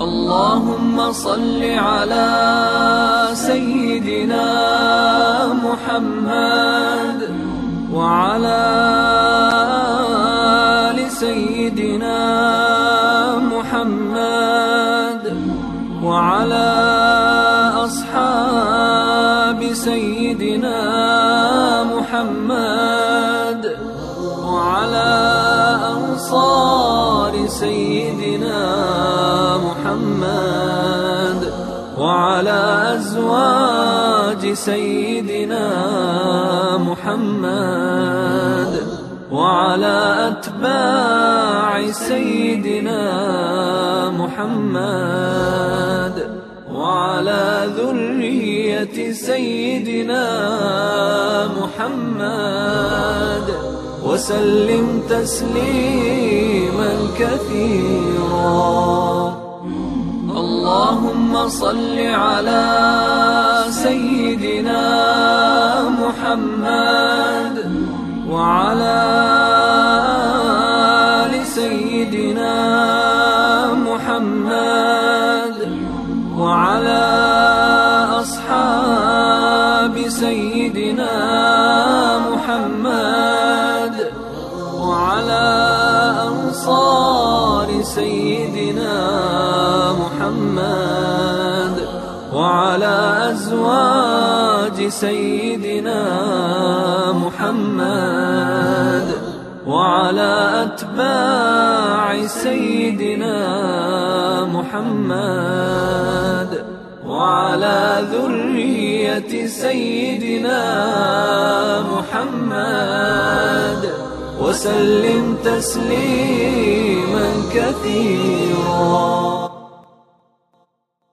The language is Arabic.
اللهم صل على سيدنا محمد وعلى آل سيدنا محمد وعلى أصحاب سيدنا محمد سيدنا محمد وعلى أزواج سيدنا محمد وعلى أتباع سيدنا محمد وعلى ذرية سيدنا محمد وسلم تسليما كثيرا. اللهم صل على سيدنا محمد وعلى آل سيدنا محمد وعلى أصحاب سيدنا وعلى أنصار سيدنا محمد وعلى أزواج سيدنا محمد وعلى أتباع سيدنا محمد وعلى ذرية سيدنا محمد وسلم تسليما كثيرا.